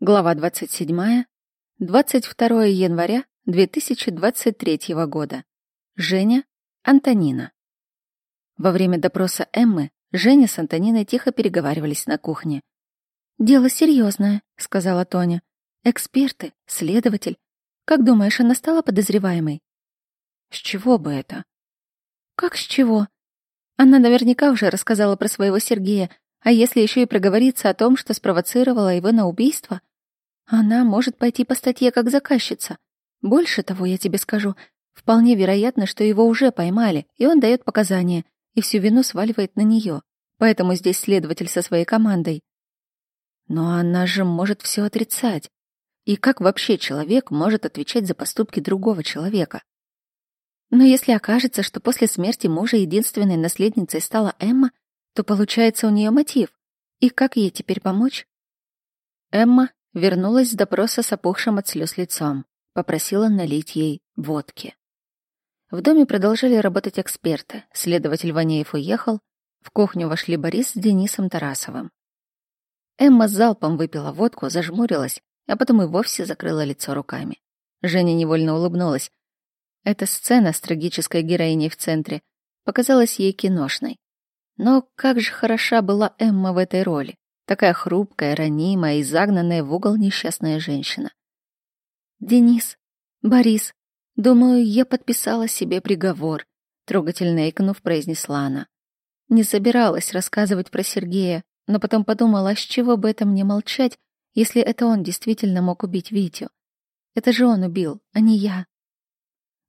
Глава 27. 22 января 2023 года. Женя, Антонина. Во время допроса Эммы Женя с Антониной тихо переговаривались на кухне. «Дело серьезное, сказала Тоня. «Эксперты, следователь. Как думаешь, она стала подозреваемой?» «С чего бы это?» «Как с чего? Она наверняка уже рассказала про своего Сергея, а если еще и проговорится о том, что спровоцировала его на убийство, она может пойти по статье как заказчица. Больше того, я тебе скажу, вполне вероятно, что его уже поймали, и он дает показания, и всю вину сваливает на нее. Поэтому здесь следователь со своей командой. Но она же может все отрицать. И как вообще человек может отвечать за поступки другого человека? Но если окажется, что после смерти мужа единственной наследницей стала Эмма, то получается у нее мотив. И как ей теперь помочь? Эмма Вернулась с допроса с опухшим от слез лицом. Попросила налить ей водки. В доме продолжали работать эксперты. Следователь Ванеев уехал. В кухню вошли Борис с Денисом Тарасовым. Эмма залпом выпила водку, зажмурилась, а потом и вовсе закрыла лицо руками. Женя невольно улыбнулась. Эта сцена с трагической героиней в центре показалась ей киношной. Но как же хороша была Эмма в этой роли. Такая хрупкая, ранимая и загнанная в угол несчастная женщина. «Денис, Борис, думаю, я подписала себе приговор», трогательно икнув, произнесла она. Не собиралась рассказывать про Сергея, но потом подумала, с чего бы это мне молчать, если это он действительно мог убить Витю. Это же он убил, а не я.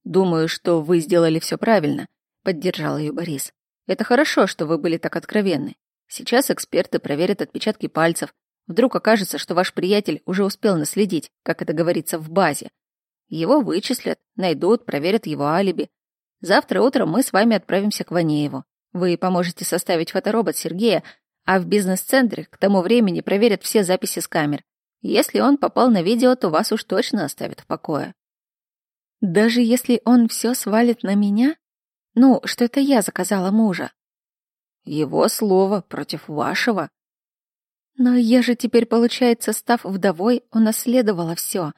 «Думаю, что вы сделали все правильно», — поддержал ее Борис. «Это хорошо, что вы были так откровенны. Сейчас эксперты проверят отпечатки пальцев. Вдруг окажется, что ваш приятель уже успел наследить, как это говорится в базе. Его вычислят, найдут, проверят его алиби. Завтра утром мы с вами отправимся к Ванееву. Вы поможете составить фоторобот Сергея, а в бизнес-центре к тому времени проверят все записи с камер. Если он попал на видео, то вас уж точно оставят в покое. Даже если он все свалит на меня? Ну, что это я заказала мужа. Его слово против вашего. Но я же теперь, получается, став вдовой, унаследовала все.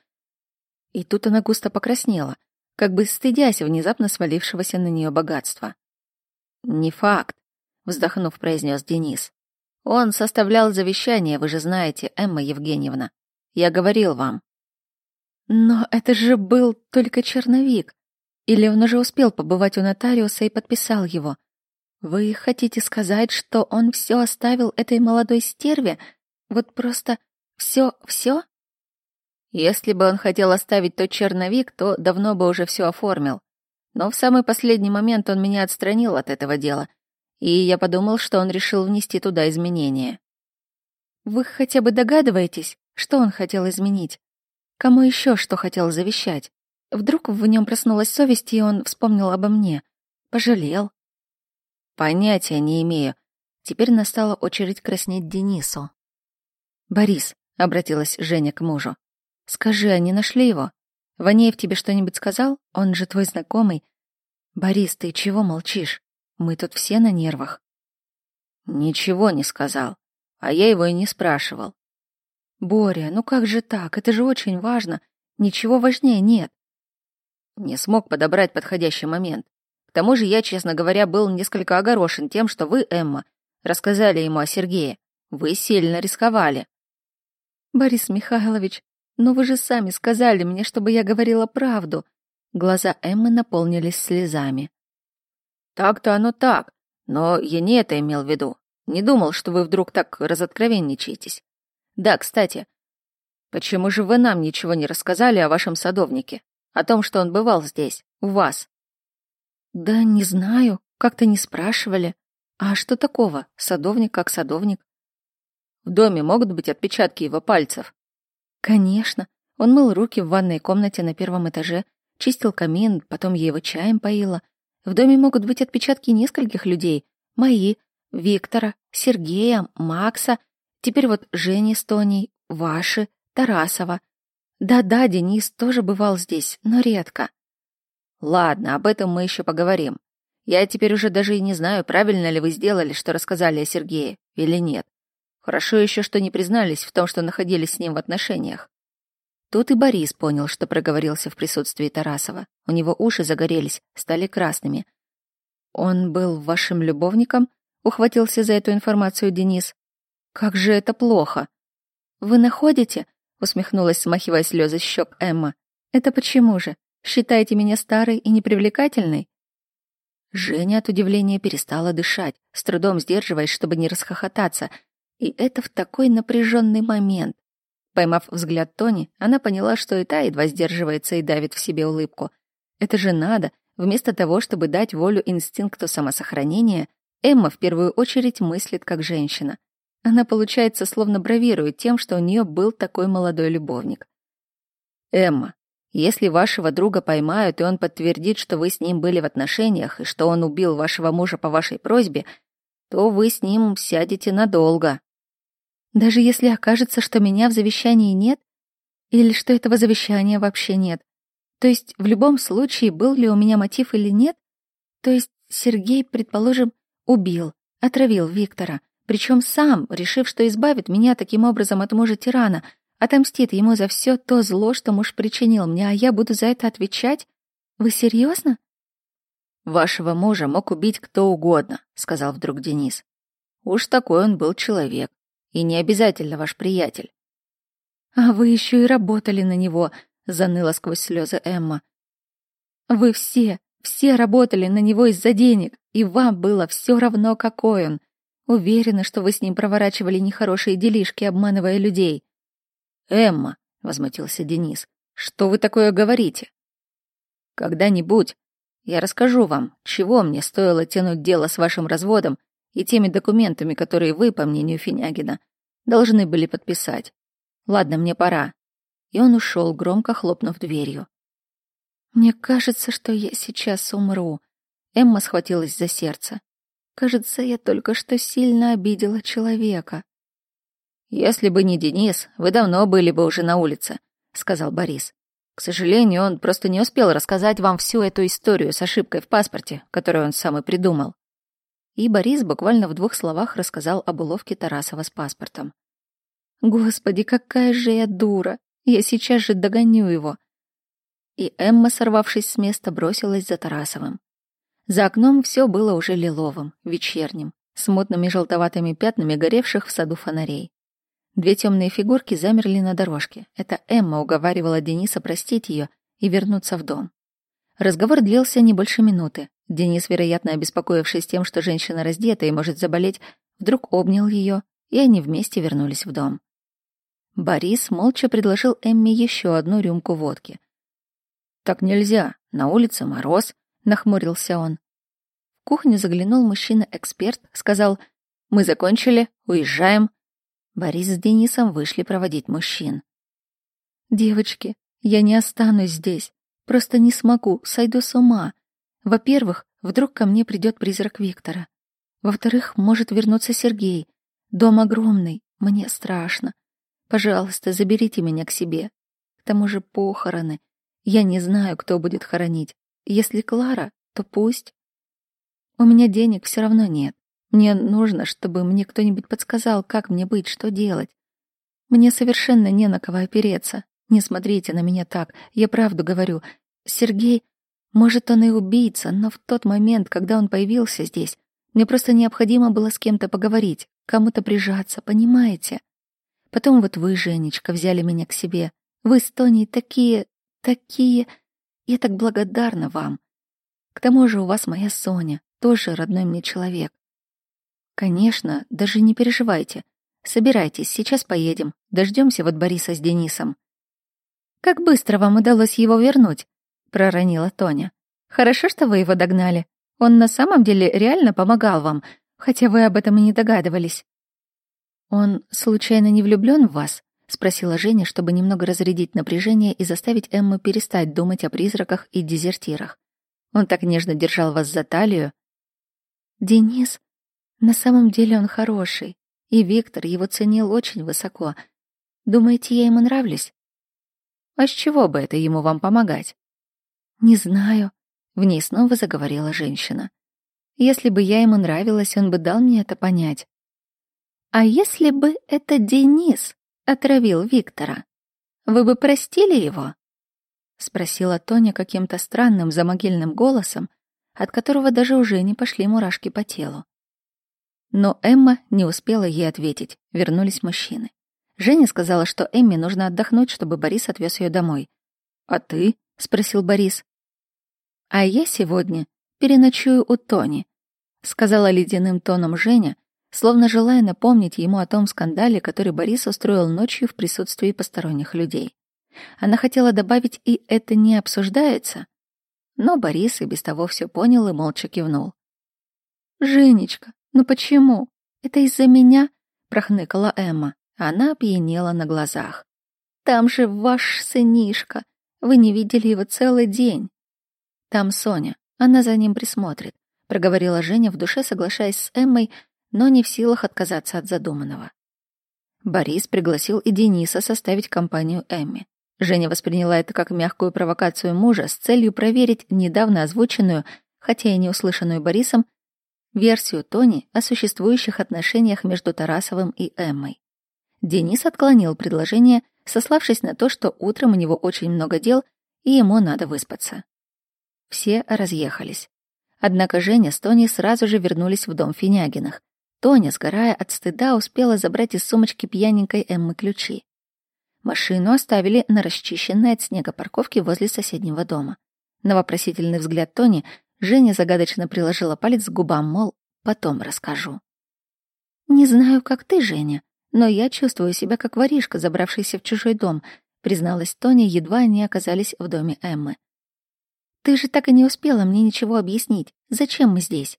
И тут она густо покраснела, как бы стыдясь внезапно свалившегося на нее богатства. «Не факт», — вздохнув, произнес Денис. «Он составлял завещание, вы же знаете, Эмма Евгеньевна. Я говорил вам». «Но это же был только черновик. Или он уже успел побывать у нотариуса и подписал его?» Вы хотите сказать, что он все оставил этой молодой стерве? Вот просто все-все? Если бы он хотел оставить тот черновик, то давно бы уже все оформил. Но в самый последний момент он меня отстранил от этого дела, и я подумал, что он решил внести туда изменения. Вы хотя бы догадываетесь, что он хотел изменить? Кому еще что хотел завещать? Вдруг в нем проснулась совесть, и он вспомнил обо мне. Пожалел. Понятия не имею. Теперь настала очередь краснеть Денису. «Борис», — обратилась Женя к мужу, — «скажи, они нашли его? Ванеев тебе что-нибудь сказал? Он же твой знакомый. Борис, ты чего молчишь? Мы тут все на нервах». «Ничего не сказал, а я его и не спрашивал». «Боря, ну как же так? Это же очень важно. Ничего важнее нет». Не смог подобрать подходящий момент. К тому же я, честно говоря, был несколько огорошен тем, что вы, Эмма, рассказали ему о Сергее. Вы сильно рисковали. Борис Михайлович, но вы же сами сказали мне, чтобы я говорила правду. Глаза Эммы наполнились слезами. Так-то оно так, но я не это имел в виду. Не думал, что вы вдруг так разоткровенничаетесь. Да, кстати, почему же вы нам ничего не рассказали о вашем садовнике? О том, что он бывал здесь, у вас? Да не знаю, как-то не спрашивали. А что такого? Садовник как садовник. В доме могут быть отпечатки его пальцев. Конечно. Он мыл руки в ванной комнате на первом этаже, чистил камин, потом я его чаем поила. В доме могут быть отпечатки нескольких людей. Мои, Виктора, Сергея, Макса, теперь вот Жени с Тоней, ваши, Тарасова. Да-да, Денис тоже бывал здесь, но редко. Ладно, об этом мы еще поговорим. Я теперь уже даже и не знаю, правильно ли вы сделали, что рассказали о Сергее или нет. Хорошо еще, что не признались в том, что находились с ним в отношениях. Тут и Борис понял, что проговорился в присутствии Тарасова. У него уши загорелись, стали красными. «Он был вашим любовником?» — ухватился за эту информацию Денис. «Как же это плохо!» «Вы находите?» — усмехнулась, смахивая слезы щек Эмма. «Это почему же? Считаете меня старой и непривлекательной?» Женя от удивления перестала дышать, с трудом сдерживаясь, чтобы не расхохотаться. И это в такой напряженный момент. Поймав взгляд Тони, она поняла, что и та едва сдерживается и давит в себе улыбку. Это же надо, вместо того, чтобы дать волю инстинкту самосохранения, Эмма в первую очередь мыслит как женщина. Она, получается, словно бравирует тем, что у нее был такой молодой любовник. «Эмма, если вашего друга поймают, и он подтвердит, что вы с ним были в отношениях, и что он убил вашего мужа по вашей просьбе, то вы с ним сядете надолго. Даже если окажется, что меня в завещании нет, или что этого завещания вообще нет. То есть в любом случае, был ли у меня мотив или нет, то есть Сергей, предположим, убил, отравил Виктора, причем сам, решив, что избавит меня таким образом от мужа тирана — Отомстит ему за все то зло, что муж причинил мне, а я буду за это отвечать? Вы серьезно? Вашего мужа мог убить кто угодно, сказал вдруг Денис. Уж такой он был человек, и не обязательно ваш приятель. А вы еще и работали на него, заныла сквозь слезы Эмма. Вы все, все работали на него из-за денег, и вам было все равно, какой он. Уверена, что вы с ним проворачивали нехорошие делишки, обманывая людей. «Эмма», — возмутился Денис, — «что вы такое говорите?» «Когда-нибудь я расскажу вам, чего мне стоило тянуть дело с вашим разводом и теми документами, которые вы, по мнению Финягина, должны были подписать. Ладно, мне пора». И он ушел, громко хлопнув дверью. «Мне кажется, что я сейчас умру». Эмма схватилась за сердце. «Кажется, я только что сильно обидела человека». «Если бы не Денис, вы давно были бы уже на улице», — сказал Борис. «К сожалению, он просто не успел рассказать вам всю эту историю с ошибкой в паспорте, которую он сам и придумал». И Борис буквально в двух словах рассказал об уловке Тарасова с паспортом. «Господи, какая же я дура! Я сейчас же догоню его!» И Эмма, сорвавшись с места, бросилась за Тарасовым. За окном все было уже лиловым, вечерним, с мутными желтоватыми пятнами горевших в саду фонарей. Две темные фигурки замерли на дорожке. Это Эмма уговаривала Дениса простить ее и вернуться в дом. Разговор длился не больше минуты. Денис, вероятно, обеспокоившись тем, что женщина раздета и может заболеть, вдруг обнял ее, и они вместе вернулись в дом. Борис молча предложил Эмме еще одну рюмку водки. «Так нельзя, на улице мороз», — нахмурился он. В кухню заглянул мужчина-эксперт, сказал «Мы закончили, уезжаем». Борис с Денисом вышли проводить мужчин. «Девочки, я не останусь здесь. Просто не смогу, сойду с ума. Во-первых, вдруг ко мне придет призрак Виктора. Во-вторых, может вернуться Сергей. Дом огромный, мне страшно. Пожалуйста, заберите меня к себе. К тому же похороны. Я не знаю, кто будет хоронить. Если Клара, то пусть. У меня денег все равно нет. Мне нужно, чтобы мне кто-нибудь подсказал, как мне быть, что делать. Мне совершенно не на кого опереться. Не смотрите на меня так. Я правду говорю. Сергей, может, он и убийца, но в тот момент, когда он появился здесь, мне просто необходимо было с кем-то поговорить, кому-то прижаться, понимаете? Потом вот вы, Женечка, взяли меня к себе. Вы с Тоней такие, такие... Я так благодарна вам. К тому же у вас моя Соня, тоже родной мне человек. Конечно, даже не переживайте. Собирайтесь, сейчас поедем. Дождемся вот Бориса с Денисом. Как быстро вам удалось его вернуть? проронила Тоня. Хорошо, что вы его догнали. Он на самом деле реально помогал вам, хотя вы об этом и не догадывались. Он случайно не влюблён в вас? спросила Женя, чтобы немного разрядить напряжение и заставить Эмму перестать думать о призраках и дезертирах. Он так нежно держал вас за талию. Денис на самом деле он хороший, и Виктор его ценил очень высоко. Думаете, я ему нравлюсь? А с чего бы это ему вам помогать? Не знаю. В ней снова заговорила женщина. Если бы я ему нравилась, он бы дал мне это понять. «А если бы это Денис отравил Виктора, вы бы простили его?» — спросила Тоня каким-то странным замогильным голосом, от которого даже уже не пошли мурашки по телу. Но Эмма не успела ей ответить, вернулись мужчины. Женя сказала, что Эмме нужно отдохнуть, чтобы Борис отвез ее домой. «А ты?» — спросил Борис. «А я сегодня переночую у Тони», — сказала ледяным тоном Женя, словно желая напомнить ему о том скандале, который Борис устроил ночью в присутствии посторонних людей. Она хотела добавить «и это не обсуждается», но Борис и без того все понял и молча кивнул. «Женечка, ну почему? Это из-за меня?» — прохныкала Эмма. Она опьянела на глазах. «Там же ваш сынишка. Вы не видели его целый день». «Там Соня. Она за ним присмотрит», — проговорила Женя в душе, соглашаясь с Эммой, но не в силах отказаться от задуманного. Борис пригласил и Дениса составить компанию Эмме. Женя восприняла это как мягкую провокацию мужа с целью проверить недавно озвученную, хотя и не услышанную Борисом, версию Тони о существующих отношениях между Тарасовым и Эммой. Денис отклонил предложение, сославшись на то, что утром у него очень много дел и ему надо выспаться. Все разъехались. Однако Женя с Тони сразу же вернулись в дом Финягиных. Тоня, сгорая от стыда, успела забрать из сумочки пьяненькой Эммы ключи. Машину оставили на расчищенной от снега парковке возле соседнего дома. На вопросительный взгляд Тони Женя загадочно приложила палец к губам, мол, потом расскажу. «Не знаю, как ты, Женя, но я чувствую себя как воришка, забравшийся в чужой дом», призналась Тоня, едва они оказались в доме Эммы. «Ты же так и не успела мне ничего объяснить. Зачем мы здесь?»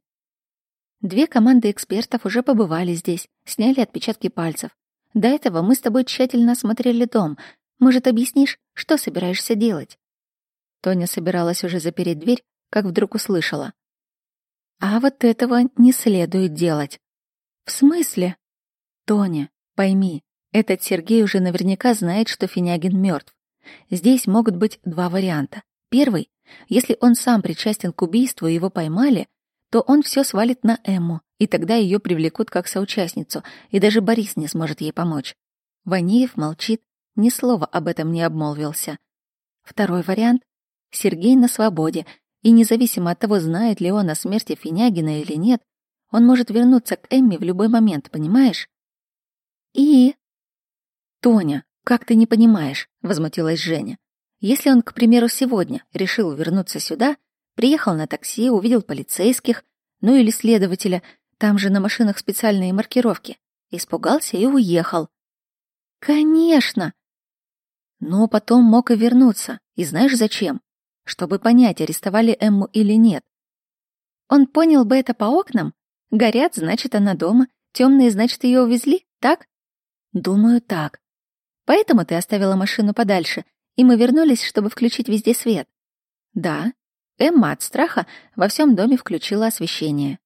Две команды экспертов уже побывали здесь, сняли отпечатки пальцев. До этого мы с тобой тщательно осмотрели дом. Может, объяснишь, что собираешься делать?» Тоня собиралась уже запереть дверь, как вдруг услышала. «А вот этого не следует делать». «В смысле?» «Тоня, пойми, этот Сергей уже наверняка знает, что Финягин мертв. Здесь могут быть два варианта. Первый, если он сам причастен к убийству и его поймали, то он все свалит на Эмму, и тогда ее привлекут как соучастницу, и даже Борис не сможет ей помочь. Ваниев молчит, ни слова об этом не обмолвился. Второй вариант — Сергей на свободе, и независимо от того, знает ли он о смерти Финягина или нет, он может вернуться к Эмме в любой момент, понимаешь? И... Тоня, как ты не понимаешь, возмутилась Женя. Если он, к примеру, сегодня решил вернуться сюда, Приехал на такси, увидел полицейских, ну или следователя, там же на машинах специальные маркировки. Испугался и уехал. Конечно! Но потом мог и вернуться. И знаешь зачем? Чтобы понять, арестовали Эмму или нет. Он понял бы это по окнам. Горят, значит, она дома. Темные, значит, ее увезли, так? Думаю, так. Поэтому ты оставила машину подальше, и мы вернулись, чтобы включить везде свет. Да, Эмма от страха во всем доме включила освещение.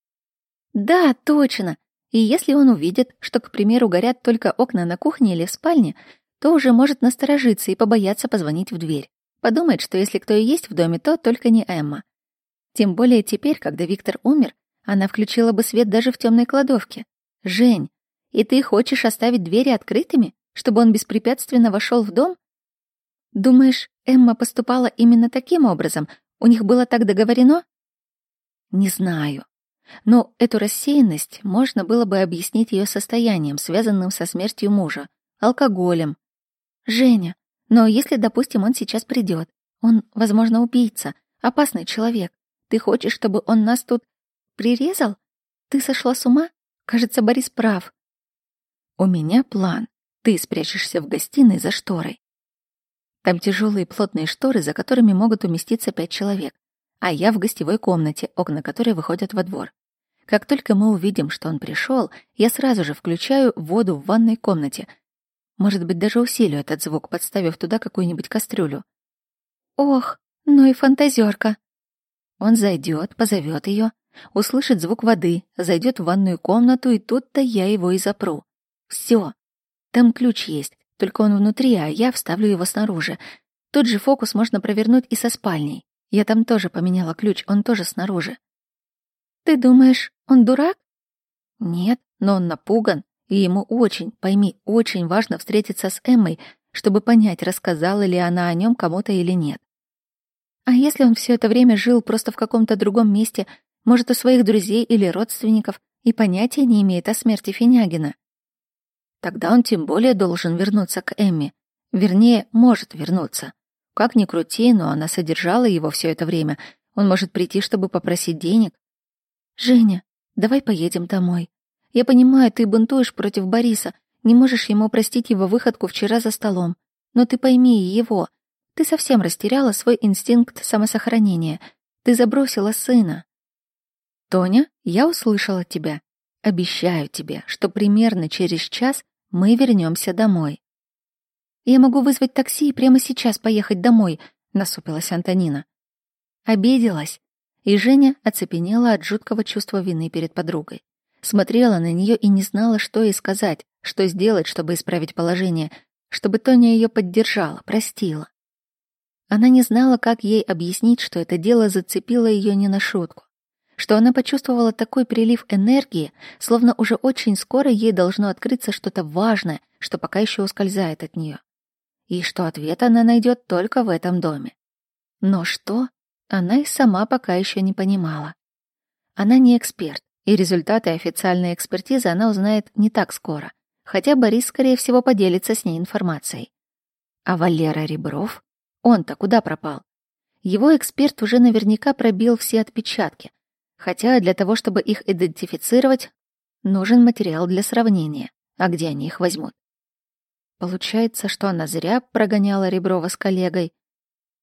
«Да, точно! И если он увидит, что, к примеру, горят только окна на кухне или в спальне, то уже может насторожиться и побояться позвонить в дверь. Подумает, что если кто и есть в доме, то только не Эмма. Тем более теперь, когда Виктор умер, она включила бы свет даже в темной кладовке. Жень, и ты хочешь оставить двери открытыми, чтобы он беспрепятственно вошел в дом? Думаешь, Эмма поступала именно таким образом, у них было так договорено? Не знаю. Но эту рассеянность можно было бы объяснить ее состоянием, связанным со смертью мужа, алкоголем. Женя, но если, допустим, он сейчас придет, он, возможно, убийца, опасный человек. Ты хочешь, чтобы он нас тут прирезал? Ты сошла с ума? Кажется, Борис прав. У меня план. Ты спрячешься в гостиной за шторой. Там тяжелые плотные шторы, за которыми могут уместиться пять человек, а я в гостевой комнате, окна которой выходят во двор. Как только мы увидим, что он пришел, я сразу же включаю воду в ванной комнате. Может быть, даже усилю этот звук, подставив туда какую-нибудь кастрюлю. Ох, ну и фантазерка. Он зайдет, позовет ее, услышит звук воды, зайдет в ванную комнату, и тут-то я его и запру. Все. Там ключ есть. Только он внутри, а я вставлю его снаружи. Тот же фокус можно провернуть и со спальней. Я там тоже поменяла ключ, он тоже снаружи. Ты думаешь, он дурак? Нет, но он напуган, И ему очень, пойми, очень важно встретиться с Эммой, чтобы понять, рассказала ли она о нем кому-то или нет. А если он все это время жил просто в каком-то другом месте, может, у своих друзей или родственников, и понятия не имеет о смерти Финягина? Тогда он тем более должен вернуться к Эмме. Вернее, может вернуться. Как ни крути, но она содержала его все это время. Он может прийти, чтобы попросить денег. «Женя, давай поедем домой. Я понимаю, ты бунтуешь против Бориса, не можешь ему простить его выходку вчера за столом. Но ты пойми его. Ты совсем растеряла свой инстинкт самосохранения. Ты забросила сына. Тоня, я услышала тебя. Обещаю тебе, что примерно через час мы вернемся домой. Я могу вызвать такси и прямо сейчас поехать домой, насупилась Антонина. Обиделась, и Женя оцепенела от жуткого чувства вины перед подругой. Смотрела на нее и не знала, что ей сказать, что сделать, чтобы исправить положение, чтобы Тоня ее поддержала, простила. Она не знала, как ей объяснить, что это дело зацепило ее не на шутку, что она почувствовала такой прилив энергии, словно уже очень скоро ей должно открыться что-то важное, что пока еще ускользает от нее, и что ответ она найдет только в этом доме. Но что? Она и сама пока еще не понимала. Она не эксперт, и результаты официальной экспертизы она узнает не так скоро, хотя Борис, скорее всего, поделится с ней информацией. А Валера Ребров? Он-то куда пропал? Его эксперт уже наверняка пробил все отпечатки, хотя для того, чтобы их идентифицировать, нужен материал для сравнения. А где они их возьмут? Получается, что она зря прогоняла Реброва с коллегой.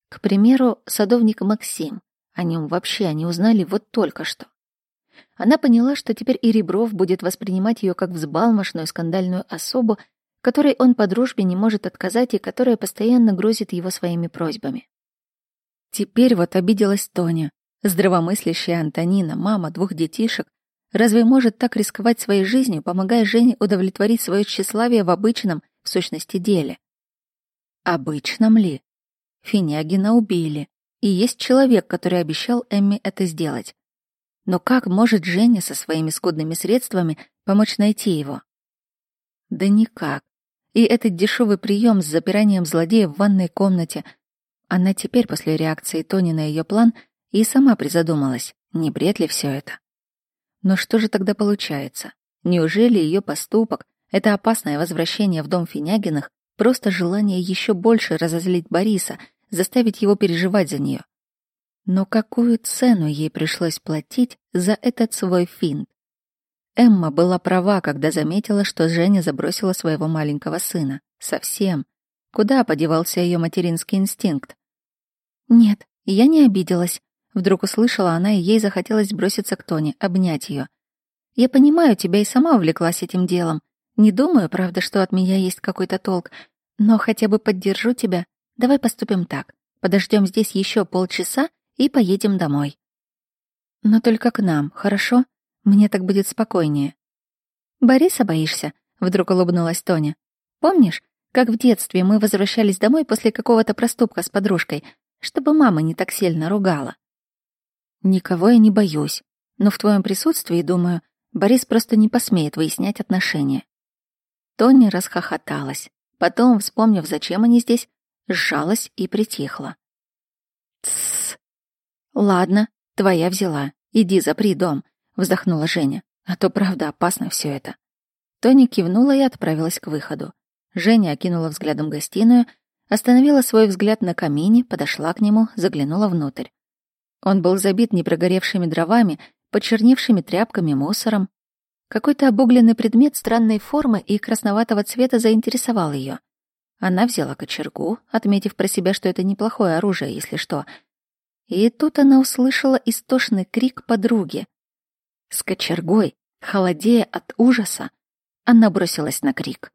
К примеру, садовник Максим. О нем вообще они узнали вот только что. Она поняла, что теперь и Ребров будет воспринимать ее как взбалмошную скандальную особу, которой он по дружбе не может отказать и которая постоянно грозит его своими просьбами. Теперь вот обиделась Тоня, здравомыслящая Антонина, мама двух детишек, разве может так рисковать своей жизнью, помогая Жене удовлетворить свое тщеславие в обычном, в сущности, деле? Обычном ли? Финягина убили, и есть человек, который обещал Эмме это сделать. Но как может Женя со своими скудными средствами помочь найти его? Да никак. И этот дешевый прием с запиранием злодея в ванной комнате. Она теперь, после реакции Тони на ее план, и сама призадумалась, не бред ли все это. Но что же тогда получается? Неужели ее поступок, это опасное возвращение в дом Финягиных, просто желание еще больше разозлить Бориса, заставить его переживать за нее? Но какую цену ей пришлось платить за этот свой финт? Эмма была права, когда заметила, что Женя забросила своего маленького сына. Совсем. Куда подевался ее материнский инстинкт? «Нет, я не обиделась», — вдруг услышала она, и ей захотелось броситься к Тоне, обнять ее. «Я понимаю тебя и сама увлеклась этим делом. Не думаю, правда, что от меня есть какой-то толк, но хотя бы поддержу тебя. Давай поступим так. Подождем здесь еще полчаса и поедем домой. Но только к нам, хорошо? Мне так будет спокойнее. Бориса боишься? Вдруг улыбнулась Тоня. Помнишь, как в детстве мы возвращались домой после какого-то проступка с подружкой, чтобы мама не так сильно ругала? Никого я не боюсь, но в твоем присутствии, думаю, Борис просто не посмеет выяснять отношения. Тоня расхохоталась. Потом, вспомнив, зачем они здесь, сжалась и притихла. «Тссс!» «Ладно, твоя взяла. Иди запри дом», — вздохнула Женя. «А то, правда, опасно все это». Тоня кивнула и отправилась к выходу. Женя окинула взглядом гостиную, остановила свой взгляд на камине, подошла к нему, заглянула внутрь. Он был забит непрогоревшими дровами, почерневшими тряпками, мусором. Какой-то обугленный предмет странной формы и красноватого цвета заинтересовал ее. Она взяла кочергу, отметив про себя, что это неплохое оружие, если что, и тут она услышала истошный крик подруги. С кочергой, холодея от ужаса, она бросилась на крик.